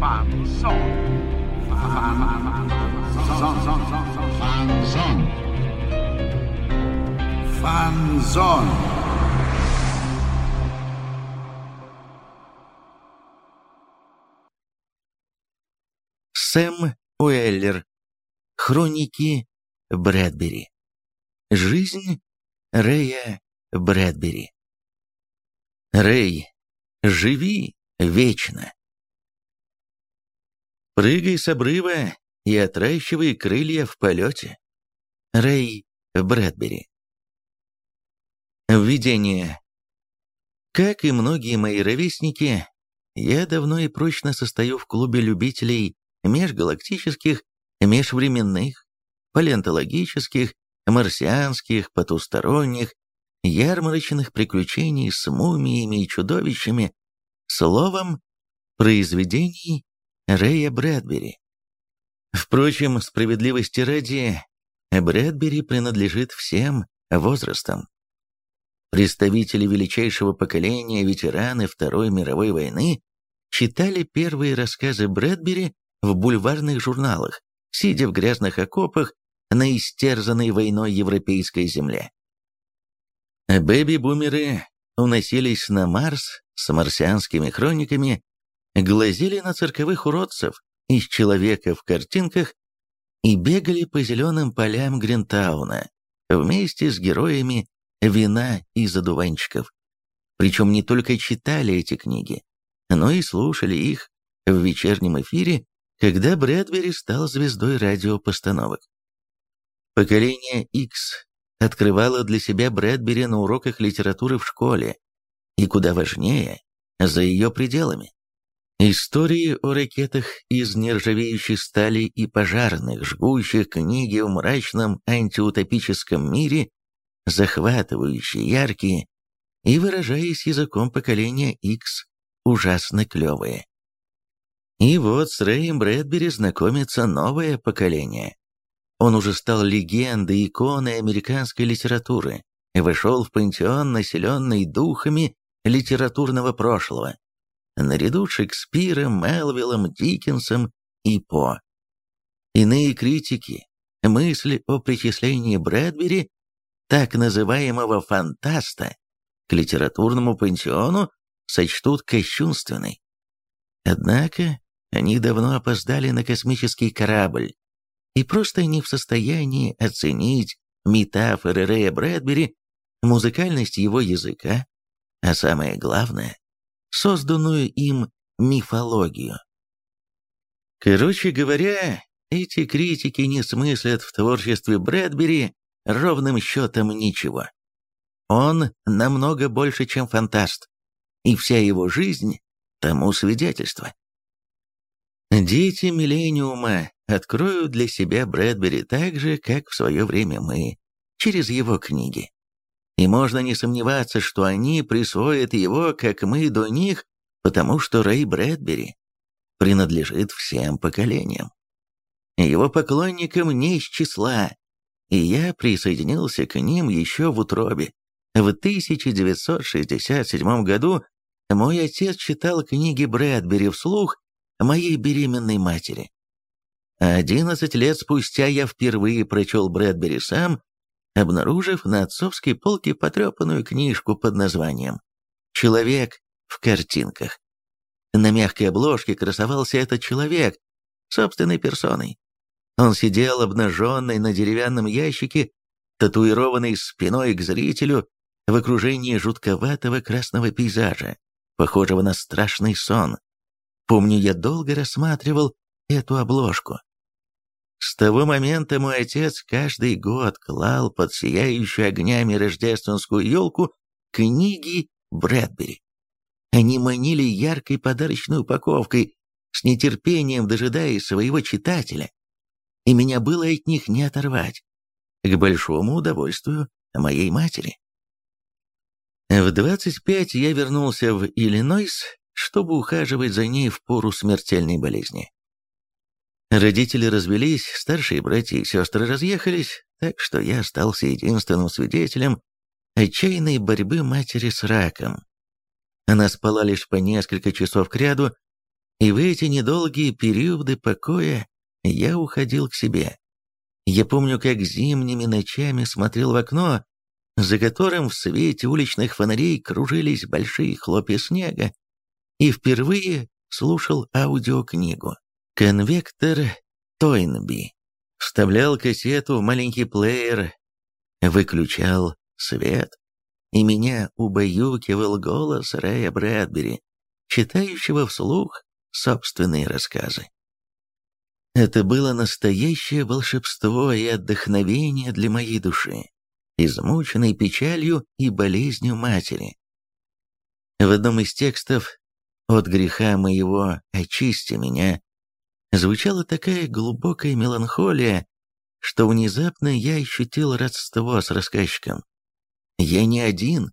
Фанзон. Фанзон. Сэм Уэллер. Хроники Брэдбери. Жизнь Рэя Брэдбери. Рэй, живи вечно. Прыгай с обрыва и отращивай крылья в полете. Рэй Брэдбери. Введение. Как и многие мои ровесники, я давно и прочно состою в клубе любителей межгалактических, межвременных, палеонтологических, марсианских, потусторонних, ярмарочных приключений с мумиями и чудовищами, словом, произведений Рэя Брэдбери. Впрочем, справедливости ради, Брэдбери принадлежит всем возрастам. Представители величайшего поколения, ветераны Второй мировой войны, читали первые рассказы Брэдбери в бульварных журналах, сидя в грязных окопах на истерзанной войной европейской земле. Бэби-бумеры уносились на Марс с марсианскими хрониками, глазели на цирковых уродцев из человека в картинках и бегали по зеленым полям Гринтауна вместе с героями вина и задуванчиков. Причем не только читали эти книги, но и слушали их в вечернем эфире, когда Брэдбери стал звездой радиопостановок. Поколение X открывало для себя Брэдбери на уроках литературы в школе, и куда важнее, за ее пределами. Истории о ракетах из нержавеющей стали и пожарных, жгущих книги в мрачном антиутопическом мире, захватывающие, яркие и, выражаясь языком поколения X, ужасно клевые. И вот с Рэем Брэдбери знакомится новое поколение. Он уже стал легендой, иконой американской литературы, вошел в пантеон, населенный духами литературного прошлого, наряду с Шекспиром, Мелвиллом, Диккенсом и По. Иные критики мысли о причислении Брэдбери, так называемого фантаста, к литературному пантеону сочтут кощунственной. Однако они давно опоздали на космический корабль и просто не в состоянии оценить метафоры Рэя Брэдбери, музыкальность его языка, а самое главное, созданную им мифологию. Короче говоря, эти критики не смыслят в творчестве Брэдбери ровным счетом ничего. Он намного больше, чем фантаст, и вся его жизнь тому свидетельство. Дети миллениума откроют для себя Брэдбери так же, как в свое время мы, через его книги. И можно не сомневаться, что они присвоят его, как мы до них, потому что Рэй Брэдбери принадлежит всем поколениям. Его поклонникам не из числа, и я присоединился к ним еще в утробе. В 1967 году мой отец читал книги Брэдбери вслух моей беременной матери. Одиннадцать лет спустя я впервые прочел Брэдбери сам, обнаружив на отцовской полке потрепанную книжку под названием «Человек в картинках». На мягкой обложке красовался этот человек, собственной персоной. Он сидел обнаженный на деревянном ящике, татуированный спиной к зрителю, в окружении жутковатого красного пейзажа, похожего на страшный сон. Помню, я долго рассматривал эту обложку. С того момента мой отец каждый год клал под сияющую огнями рождественскую елку книги Брэдбери. Они манили яркой подарочной упаковкой, с нетерпением дожидаясь своего читателя, и меня было от них не оторвать, к большому удовольствию моей матери. В 25 я вернулся в Иллинойс, чтобы ухаживать за ней в пору смертельной болезни. Родители развелись, старшие братья и сестры разъехались, так что я остался единственным свидетелем отчаянной борьбы матери с раком. Она спала лишь по несколько часов кряду, И в эти недолгие периоды покоя я уходил к себе. Я помню, как зимними ночами смотрел в окно, за которым в свете уличных фонарей кружились большие хлопья снега, и впервые слушал аудиокнигу. Конвектор Тойнби. Вставлял кассету в маленький плеер, выключал свет, и меня убаюкивал голос Рэя Брэдбери, читающего вслух собственные рассказы. Это было настоящее волшебство и отдохновение для моей души, измученной печалью и болезнью матери. В одном из текстов «От греха моего очисти меня» звучала такая глубокая меланхолия, что внезапно я ощутил родство с рассказчиком. Я не один,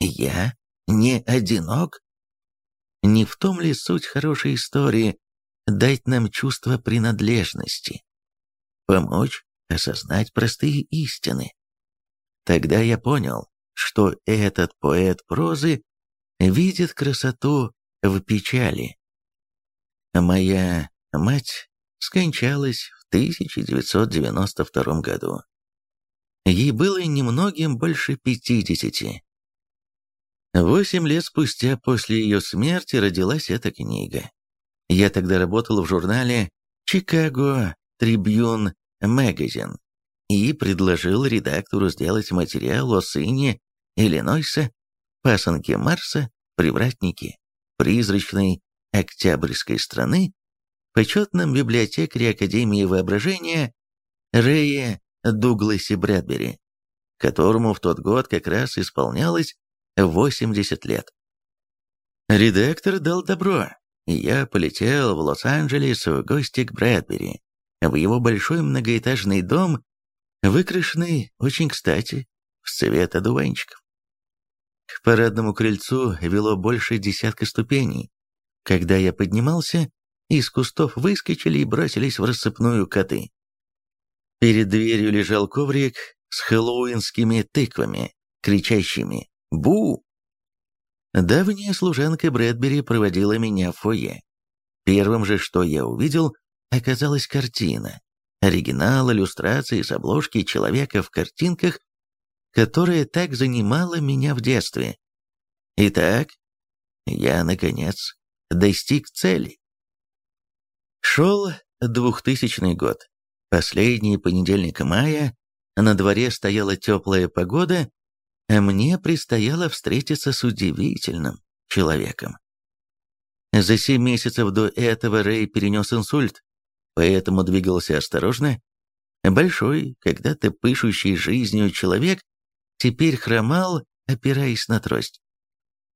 я не одинок. Не в том ли суть хорошей истории дать нам чувство принадлежности, помочь осознать простые истины? Тогда я понял, что этот поэт прозы видит красоту в печали. Моя мать скончалась в 1992 году. Ей было немногим больше пятидесяти. Восемь лет спустя после ее смерти родилась эта книга. Я тогда работал в журнале «Чикаго Трибьюн Magazine и предложил редактору сделать материал о сыне Иллинойса, пасынке Марса, привратнике, призрачной октябрьской страны, почетном библиотекаре Академии воображения Рэе Дугласе Брэдбери, которому в тот год как раз исполнялось 80 лет. Редактор дал добро, и я полетел в Лос-Анджелес в гости к Брэдбери, в его большой многоэтажный дом, выкрашенный очень кстати в цвет одуванчиков. К парадному крыльцу вело больше десятка ступеней. Когда я поднимался, из кустов выскочили и бросились в рассыпную коты. Перед дверью лежал коврик с хэллоуинскими тыквами, кричащими «Бу!». Давняя служанка Брэдбери проводила меня в фойе. Первым же, что я увидел, оказалась картина. Оригинал иллюстрации с обложки человека в картинках, которая так занимала меня в детстве. Итак, я, наконец, достиг цели. Шел 2000 год. Последний понедельник мая, на дворе стояла теплая погода, а мне предстояло встретиться с удивительным человеком. За семь месяцев до этого Рэй перенес инсульт, поэтому двигался осторожно. Большой, когда-то пышущий жизнью человек, теперь хромал, опираясь на трость.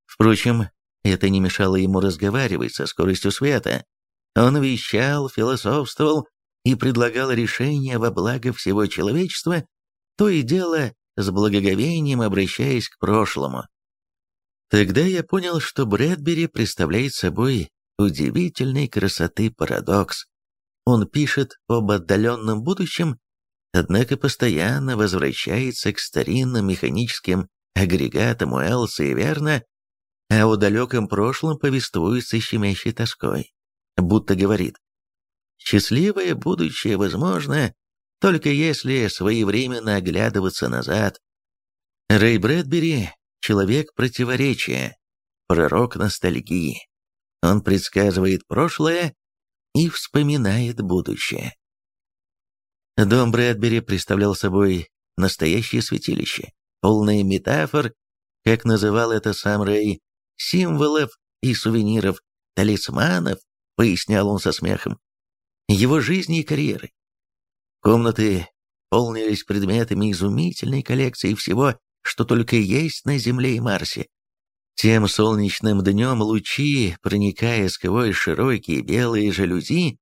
Впрочем, это не мешало ему разговаривать со скоростью света. Он вещал, философствовал, и предлагал решение во благо всего человечества, то и дело с благоговением обращаясь к прошлому. Тогда я понял, что Брэдбери представляет собой удивительной красоты парадокс. Он пишет об отдаленном будущем, однако постоянно возвращается к старинным механическим агрегатам Уэллса и Верна, а о далеком прошлом повествует со щемящей тоской, будто говорит Счастливое будущее возможно, только если своевременно оглядываться назад. Рэй Брэдбери – человек противоречия, пророк ностальгии. Он предсказывает прошлое и вспоминает будущее. Дом Брэдбери представлял собой настоящее святилище, полное метафор, как называл это сам Рэй, символов и сувениров, талисманов, пояснял он со смехом его жизни и карьеры. Комнаты полнились предметами изумительной коллекции всего, что только есть на Земле и Марсе. Тем солнечным днем лучи, проникая сквозь широкие белые жалюзи,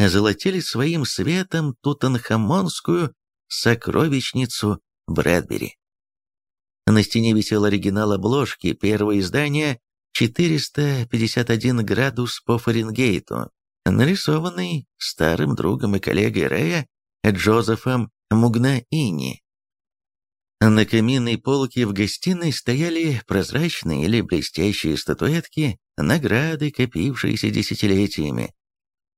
золотили своим светом тутанхамонскую сокровищницу Брэдбери. На стене висел оригинал обложки первого издания 451 градус по Фаренгейту, нарисованный старым другом и коллегой Рэя Джозефом Мугнаини. На каминной полке в гостиной стояли прозрачные или блестящие статуэтки награды, копившиеся десятилетиями.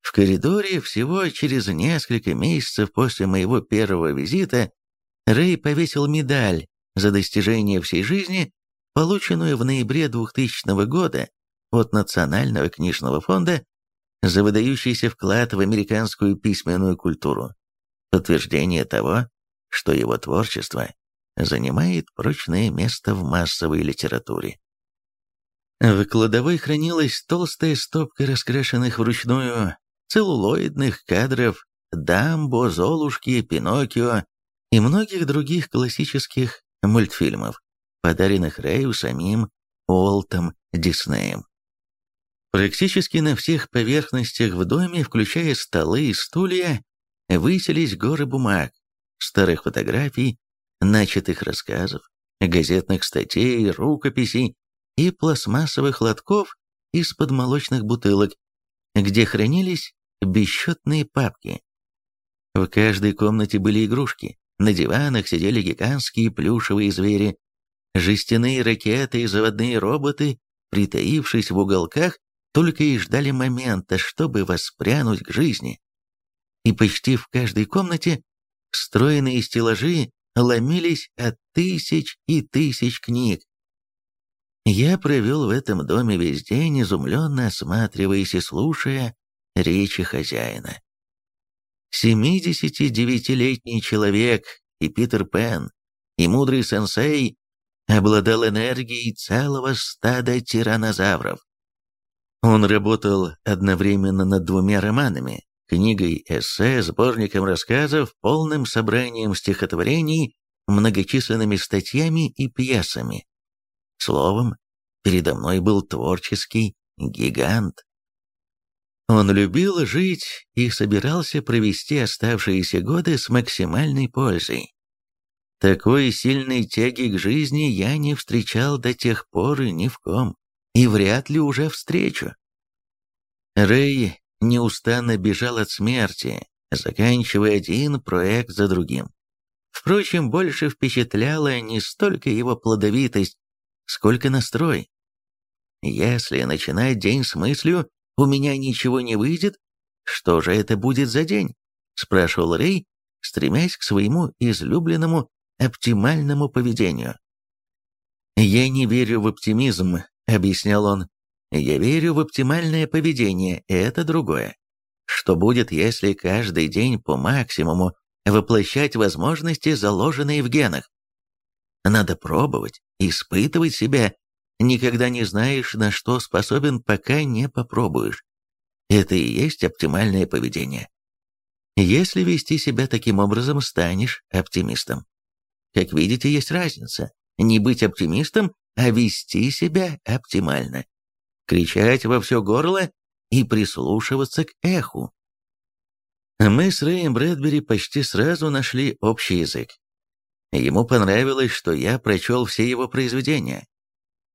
В коридоре всего через несколько месяцев после моего первого визита Рэй повесил медаль за достижение всей жизни, полученную в ноябре 2000 года от Национального книжного фонда за выдающийся вклад в американскую письменную культуру. Подтверждение того, что его творчество занимает прочное место в массовой литературе. В кладовой хранилась толстая стопка раскрашенных вручную целлулоидных кадров Дамбо, Золушки, Пиноккио и многих других классических мультфильмов, подаренных Рэю самим Уолтом Диснеем. Практически на всех поверхностях в доме, включая столы и стулья, высились горы бумаг, старых фотографий, начатых рассказов, газетных статей, рукописей и пластмассовых лотков из-под молочных бутылок, где хранились бесчетные папки. В каждой комнате были игрушки, на диванах сидели гигантские плюшевые звери, жестяные ракеты и заводные роботы, притаившись в уголках, только и ждали момента, чтобы воспрянуть к жизни. И почти в каждой комнате стройные стеллажи ломились от тысяч и тысяч книг. Я провел в этом доме весь день, изумленно осматриваясь и слушая речи хозяина. 79-летний человек и Питер Пен, и мудрый сенсей обладал энергией целого стада тиранозавров. Он работал одновременно над двумя романами, книгой эссе, сборником рассказов, полным собранием стихотворений, многочисленными статьями и пьесами. Словом, передо мной был творческий гигант. Он любил жить и собирался провести оставшиеся годы с максимальной пользой. Такой сильной тяги к жизни я не встречал до тех пор и ни в ком и вряд ли уже встречу. Рэй неустанно бежал от смерти, заканчивая один проект за другим. Впрочем, больше впечатляла не столько его плодовитость, сколько настрой. Если начинать день с мыслью «у меня ничего не выйдет», что же это будет за день? спрашивал Рэй, стремясь к своему излюбленному оптимальному поведению. «Я не верю в оптимизм», — объяснял он. «Я верю в оптимальное поведение, это другое. Что будет, если каждый день по максимуму воплощать возможности, заложенные в генах? Надо пробовать, испытывать себя. Никогда не знаешь, на что способен, пока не попробуешь. Это и есть оптимальное поведение. Если вести себя таким образом, станешь оптимистом. Как видите, есть разница. Не быть оптимистом а вести себя оптимально. Кричать во все горло и прислушиваться к эху. Мы с Рэем Брэдбери почти сразу нашли общий язык. Ему понравилось, что я прочел все его произведения.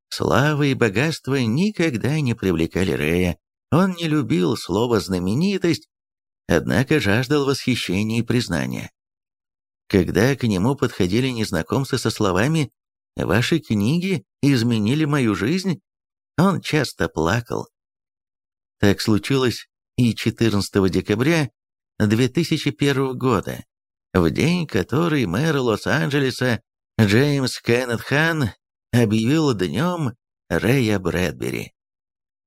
Слава и богатство никогда не привлекали Рэя. Он не любил слово «знаменитость», однако жаждал восхищения и признания. Когда к нему подходили незнакомцы со словами Ваши книги изменили мою жизнь?» Он часто плакал. Так случилось и 14 декабря 2001 года, в день, который мэр Лос-Анджелеса Джеймс Кеннет Хан объявил днем Рэя Брэдбери.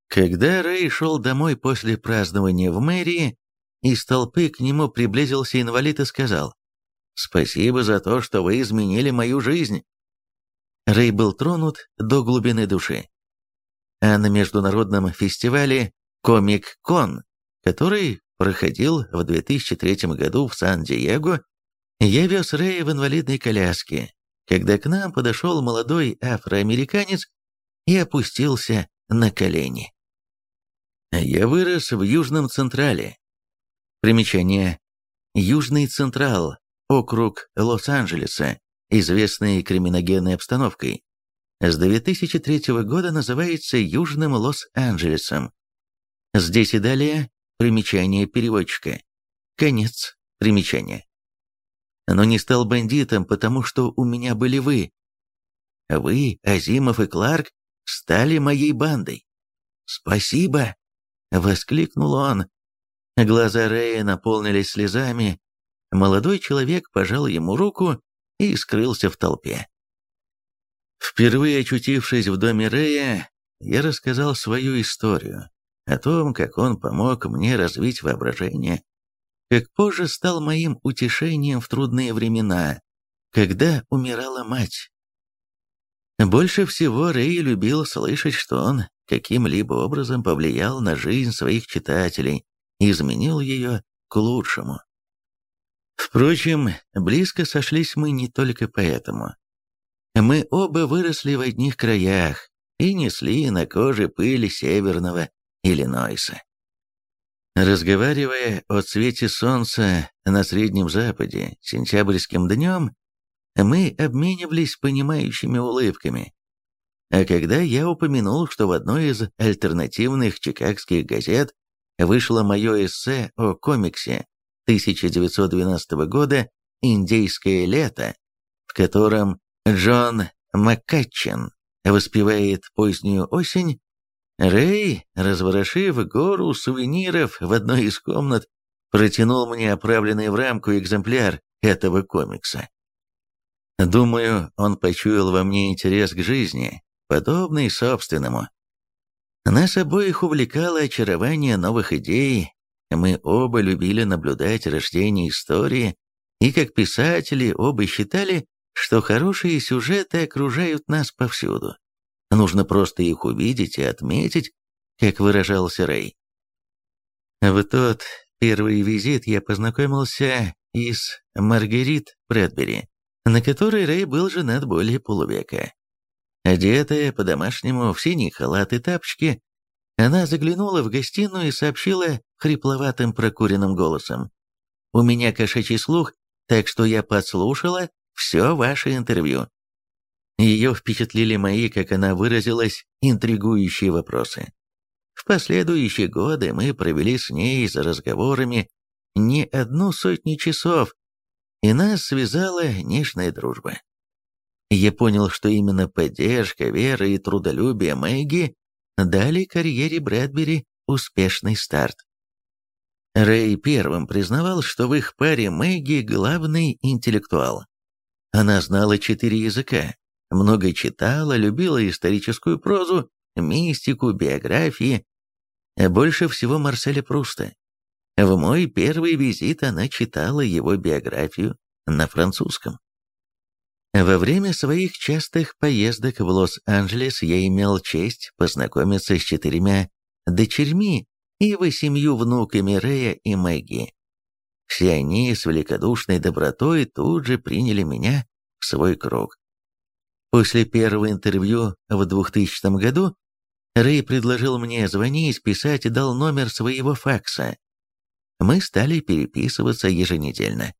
Когда Рэй шел домой после празднования в мэрии, из толпы к нему приблизился инвалид и сказал, «Спасибо за то, что вы изменили мою жизнь. Рэй был тронут до глубины души. А на международном фестивале «Комик-кон», который проходил в 2003 году в Сан-Диего, я вез Рэя в инвалидной коляске, когда к нам подошел молодой афроамериканец и опустился на колени. Я вырос в Южном Централе. Примечание. Южный Централ, округ Лос-Анджелеса, известной криминогенной обстановкой, с 2003 года называется Южным Лос-Анджелесом. Здесь и далее примечание переводчика. Конец примечания. Но не стал бандитом, потому что у меня были вы. Вы, Азимов и Кларк, стали моей бандой. спасибо!» — воскликнул он. Глаза Рэя наполнились слезами. Молодой человек пожал ему руку и скрылся в толпе. Впервые очутившись в доме Рэя, я рассказал свою историю о том, как он помог мне развить воображение, как позже стал моим утешением в трудные времена, когда умирала мать. Больше всего Рэй любил слышать, что он каким-либо образом повлиял на жизнь своих читателей, и изменил ее к лучшему. Впрочем, близко сошлись мы не только поэтому. Мы оба выросли в одних краях и несли на коже пыль северного Иллинойса. Разговаривая о цвете солнца на Среднем Западе сентябрьским днем, мы обменивались понимающими улыбками. А когда я упомянул, что в одной из альтернативных чикагских газет вышло мое эссе о комиксе 1912 года «Индейское лето», в котором Джон Маккатчин воспевает позднюю осень, Рэй, разворошив гору сувениров в одной из комнат, протянул мне оправленный в рамку экземпляр этого комикса. Думаю, он почуял во мне интерес к жизни, подобный собственному. Нас обоих увлекало очарование новых идей, мы оба любили наблюдать рождение истории, и как писатели оба считали, что хорошие сюжеты окружают нас повсюду. Нужно просто их увидеть и отметить, как выражался Рэй. В тот первый визит я познакомился и с Маргарит Брэдбери, на которой Рэй был женат более полувека. Одетая по-домашнему в синий халат и тапочки, она заглянула в гостиную и сообщила хрипловатым прокуренным голосом. «У меня кошачий слух, так что я подслушала все ваше интервью. Ее впечатлили мои, как она выразилась, интригующие вопросы. В последующие годы мы провели с ней за разговорами не одну сотню часов, и нас связала нежная дружба. Я понял, что именно поддержка, вера и трудолюбие Мэгги дали карьере Брэдбери успешный старт. Рэй первым признавал, что в их паре Мэгги главный интеллектуал. Она знала четыре языка, много читала, любила историческую прозу, мистику, биографии, больше всего Марселя Пруста. В мой первый визит она читала его биографию на французском. Во время своих частых поездок в Лос-Анджелес я имел честь познакомиться с четырьмя дочерьми и восемью внуками Рэя и Мэгги. Все они с великодушной добротой тут же приняли меня в свой круг. После первого интервью в 2000 году Рэй предложил мне звонить, писать и дал номер своего факса. Мы стали переписываться еженедельно.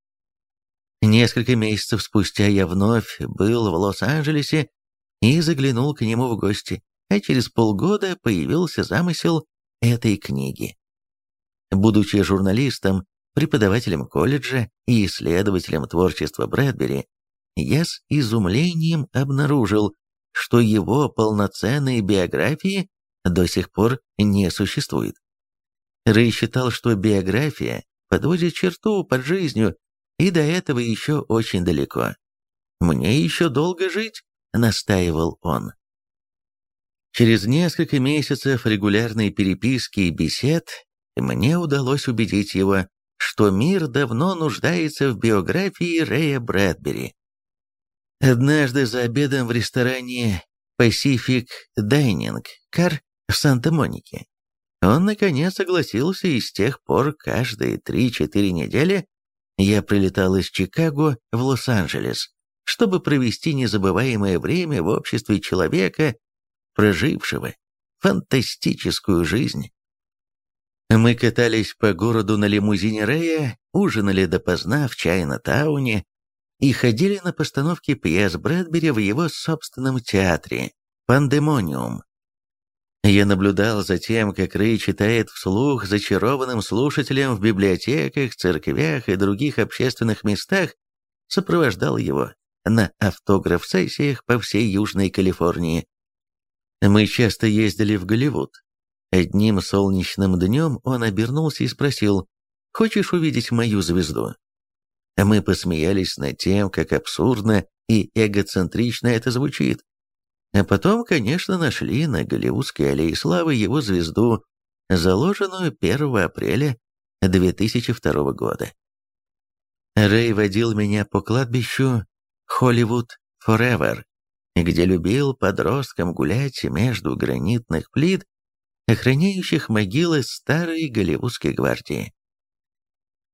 Несколько месяцев спустя я вновь был в Лос-Анджелесе и заглянул к нему в гости, а через полгода появился замысел этой книги. Будучи журналистом, преподавателем колледжа и исследователем творчества Брэдбери, я с изумлением обнаружил, что его полноценной биографии до сих пор не существует. Рэй считал, что биография подводит черту под жизнью, и до этого еще очень далеко. «Мне еще долго жить», — настаивал он. Через несколько месяцев регулярной переписки и бесед мне удалось убедить его, что мир давно нуждается в биографии Рэя Брэдбери. Однажды за обедом в ресторане Pacific Dining Car в Санта-Монике он наконец согласился, и с тех пор каждые 3-4 недели я прилетал из Чикаго в Лос-Анджелес, чтобы провести незабываемое время в обществе человека, прожившего фантастическую жизнь. Мы катались по городу на лимузине Рэя, ужинали допоздна в Чайна-тауне и ходили на постановки пьес Брэдбери в его собственном театре «Пандемониум». Я наблюдал за тем, как Рэй читает вслух зачарованным слушателям в библиотеках, церквях и других общественных местах, сопровождал его на автограф-сессиях по всей Южной Калифорнии. Мы часто ездили в Голливуд. Одним солнечным днем он обернулся и спросил, «Хочешь увидеть мою звезду?» Мы посмеялись над тем, как абсурдно и эгоцентрично это звучит. А потом, конечно, нашли на Голливудской аллее славы его звезду, заложенную 1 апреля 2002 года. Рэй водил меня по кладбищу Холливуд Forever, где любил подросткам гулять между гранитных плит, охраняющих могилы старой голливудской гвардии.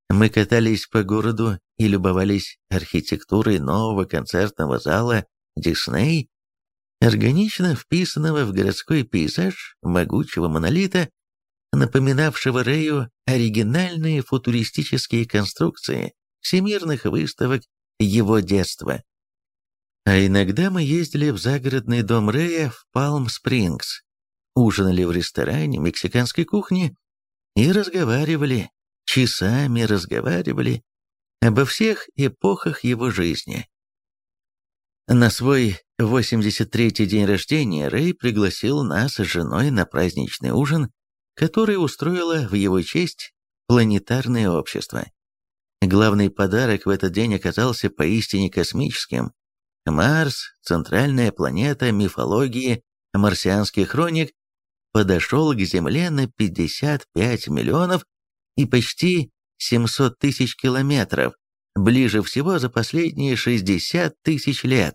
Мы катались по городу и любовались архитектурой нового концертного зала «Дисней», органично вписанного в городской пейзаж могучего монолита, напоминавшего Рэю оригинальные футуристические конструкции всемирных выставок его детства. А иногда мы ездили в загородный дом Рэя в Палм-Спрингс, ужинали в ресторане мексиканской кухни и разговаривали, часами разговаривали обо всех эпохах его жизни. На свой 83-й день рождения Рэй пригласил нас с женой на праздничный ужин, который устроило в его честь планетарное общество. Главный подарок в этот день оказался поистине космическим. Марс, центральная планета мифологии марсианских хроник, подошел к Земле на 55 миллионов и почти 700 тысяч километров, ближе всего за последние 60 тысяч лет.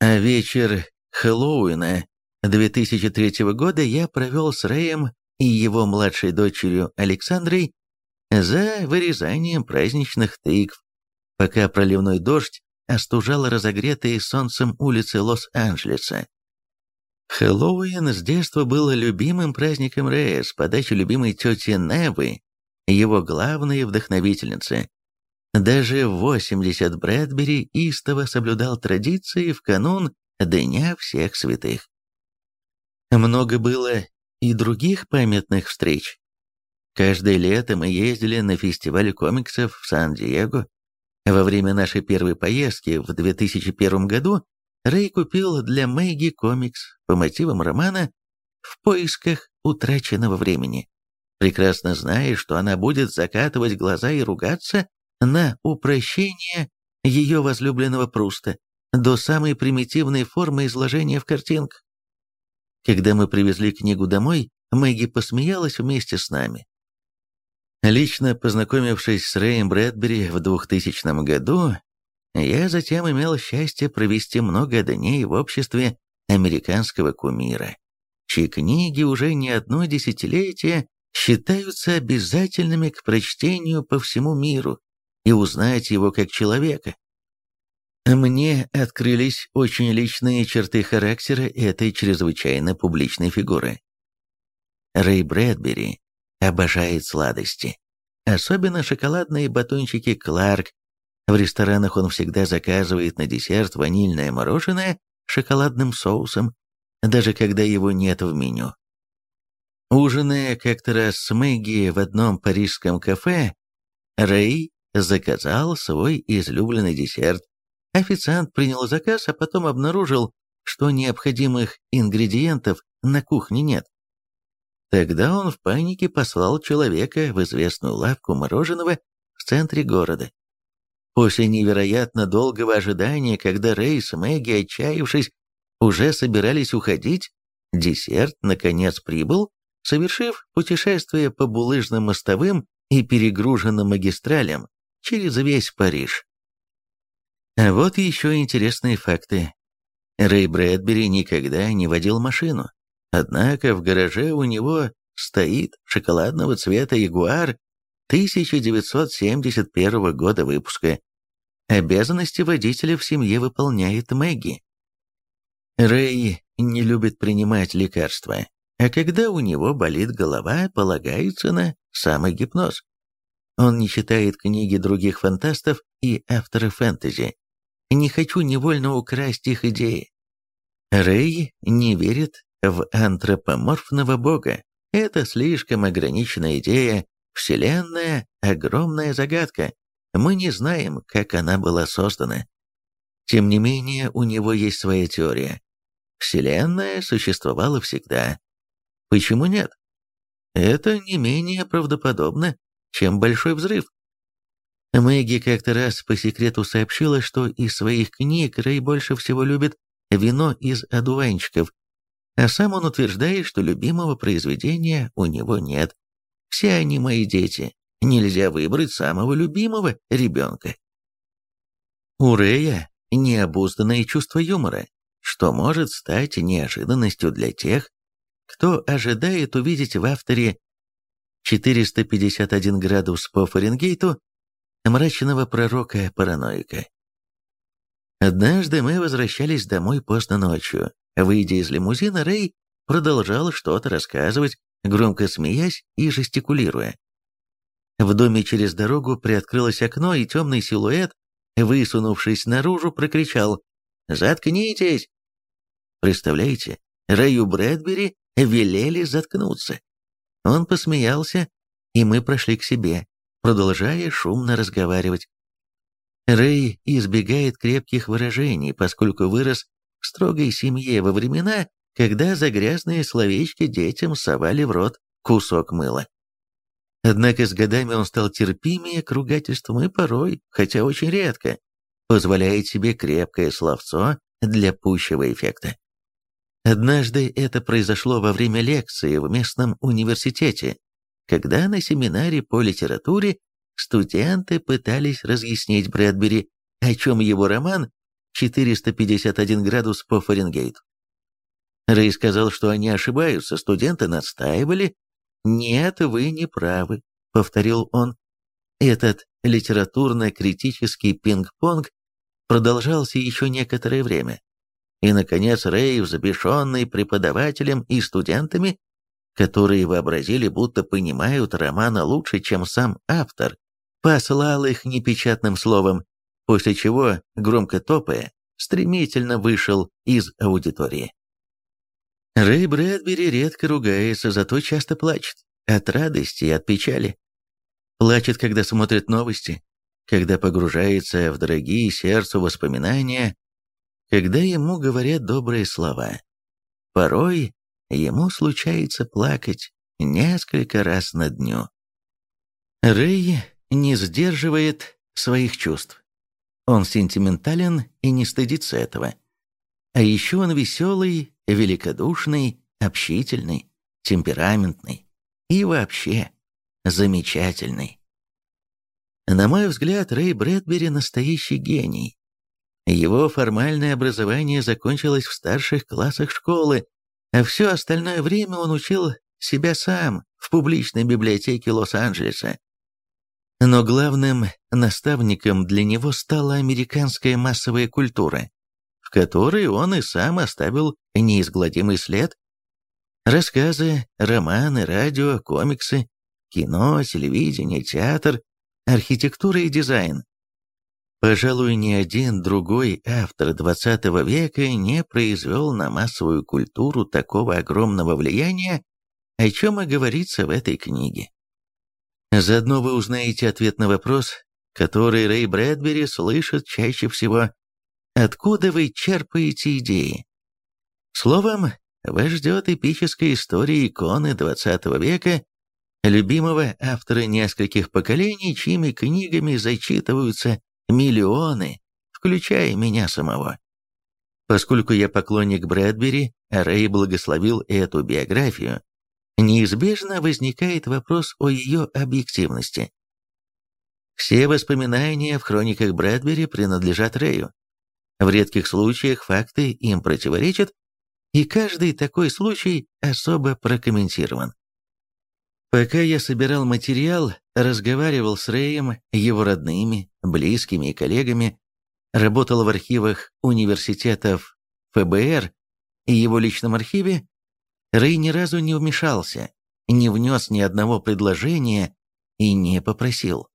А вечер Хэллоуина 2003 года я провел с Рэем и его младшей дочерью Александрой за вырезанием праздничных тыкв, пока проливной дождь остужал разогретые солнцем улицы Лос-Анджелеса. Хэллоуин с детства был любимым праздником Рэя с подачи любимой тети Невы, его главной вдохновительницы. Даже в 80 Брэдбери истово соблюдал традиции в канун Дня всех святых. Много было и других памятных встреч. Каждое лето мы ездили на фестиваль комиксов в Сан-Диего. Во время нашей первой поездки в 2001 году Рэй купил для Мэгги комикс по мотивам романа «В поисках утраченного времени», прекрасно зная, что она будет закатывать глаза и ругаться на упрощение ее возлюбленного Пруста до самой примитивной формы изложения в картинках. Когда мы привезли книгу домой, Мэгги посмеялась вместе с нами. Лично познакомившись с Рэем Брэдбери в 2000 году, я затем имел счастье провести много дней в обществе американского кумира, чьи книги уже не одно десятилетие считаются обязательными к прочтению по всему миру и узнать его как человека. Мне открылись очень личные черты характера этой чрезвычайно публичной фигуры. Рэй Брэдбери обожает сладости, особенно шоколадные батончики Кларк. В ресторанах он всегда заказывает на десерт ванильное мороженое с шоколадным соусом, даже когда его нет в меню. Ужиная как-то раз с Мэгги в одном парижском кафе, Рэй заказал свой излюбленный десерт. Официант принял заказ, а потом обнаружил, что необходимых ингредиентов на кухне нет. Тогда он в панике послал человека в известную лавку мороженого в центре города. После невероятно долгого ожидания, когда Рэй с Мэгги, отчаявшись, уже собирались уходить, десерт наконец прибыл, совершив путешествие по булыжным мостовым и перегруженным магистралям через весь Париж. А вот еще интересные факты. Рэй Брэдбери никогда не водил машину. Однако в гараже у него стоит шоколадного цвета Ягуар 1971 года выпуска. Обязанности водителя в семье выполняет Мэгги. Рэй не любит принимать лекарства, а когда у него болит голова, полагается на самогипноз. Он не читает книги других фантастов и авторов фэнтези. Не хочу невольно украсть их идеи. Рэй не верит в антропоморфного бога. Это слишком ограниченная идея. Вселенная – огромная загадка. Мы не знаем, как она была создана. Тем не менее, у него есть своя теория. Вселенная существовала всегда. Почему нет? Это не менее правдоподобно, чем большой взрыв. Мэгги как-то раз по секрету сообщила, что из своих книг Рэй больше всего любит вино из одуванчиков, а сам он утверждает, что любимого произведения у него нет. Все они мои дети, нельзя выбрать самого любимого ребенка. У Рэя необузданное чувство юмора, что может стать неожиданностью для тех, кто ожидает увидеть в авторе 451 градус по Фаренгейту мрачного пророка-параноика. Однажды мы возвращались домой поздно ночью. Выйдя из лимузина, Рэй продолжал что-то рассказывать, громко смеясь и жестикулируя. В доме через дорогу приоткрылось окно, и темный силуэт, высунувшись наружу, прокричал «Заткнитесь!». Представляете, Рэю Брэдбери велели заткнуться. Он посмеялся, и мы прошли к себе, продолжая шумно разговаривать. Рэй избегает крепких выражений, поскольку вырос в строгой семье во времена, когда за грязные словечки детям совали в рот кусок мыла. Однако с годами он стал терпимее к ругательствам и порой, хотя очень редко, позволяет себе крепкое словцо для пущего эффекта. Однажды это произошло во время лекции в местном университете, когда на семинаре по литературе студенты пытались разъяснить Брэдбери, о чем его роман «451 градус по Фаренгейту». Рэй сказал, что они ошибаются, студенты настаивали. «Нет, вы не правы», — повторил он. Этот литературно-критический пинг-понг продолжался еще некоторое время. И, наконец, Рэй, взбешенный преподавателем и студентами, которые вообразили, будто понимают романа лучше, чем сам автор, послал их непечатным словом, после чего, громко топая, стремительно вышел из аудитории. Рэй Брэдбери редко ругается, зато часто плачет. От радости и от печали. Плачет, когда смотрит новости, когда погружается в дорогие сердцу воспоминания, когда ему говорят добрые слова. Порой ему случается плакать несколько раз на дню. Рэй не сдерживает своих чувств. Он сентиментален и не стыдится этого. А еще он веселый, великодушный, общительный, темпераментный и вообще замечательный. На мой взгляд, Рэй Брэдбери настоящий гений. Его формальное образование закончилось в старших классах школы, а все остальное время он учил себя сам в публичной библиотеке Лос-Анджелеса. Но главным наставником для него стала американская массовая культура, в которой он и сам оставил неизгладимый след. Рассказы, романы, радио, комиксы, кино, телевидение, театр, архитектура и дизайн. Пожалуй, ни один другой автор XX века не произвел на массовую культуру такого огромного влияния, о чем и говорится в этой книге. Заодно вы узнаете ответ на вопрос, который Рэй Брэдбери слышит чаще всего. Откуда вы черпаете идеи? Словом, вас ждет эпическая история иконы XX века, любимого автора нескольких поколений, чьими книгами зачитываются Миллионы, включая меня самого. Поскольку я поклонник Брэдбери, Рэй благословил эту биографию, неизбежно возникает вопрос о ее объективности. Все воспоминания в хрониках Брэдбери принадлежат Рэю. В редких случаях факты им противоречат, и каждый такой случай особо прокомментирован. Пока я собирал материал, разговаривал с Рэем, его родными, близкими и коллегами, работал в архивах университетов ФБР и его личном архиве, Рэй ни разу не вмешался, не внес ни одного предложения и не попросил.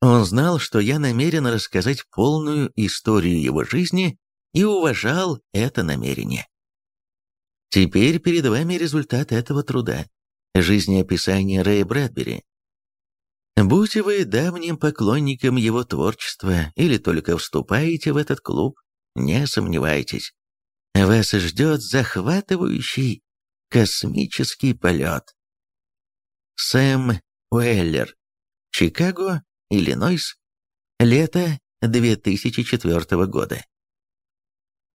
Он знал, что я намерен рассказать полную историю его жизни и уважал это намерение. Теперь перед вами результат этого труда жизнеописание Рэя Брэдбери. Будьте вы давним поклонником его творчества или только вступаете в этот клуб, не сомневайтесь. Вас ждет захватывающий, Космический полет. Сэм Уэллер. Чикаго, Иллинойс. Лето 2004 года.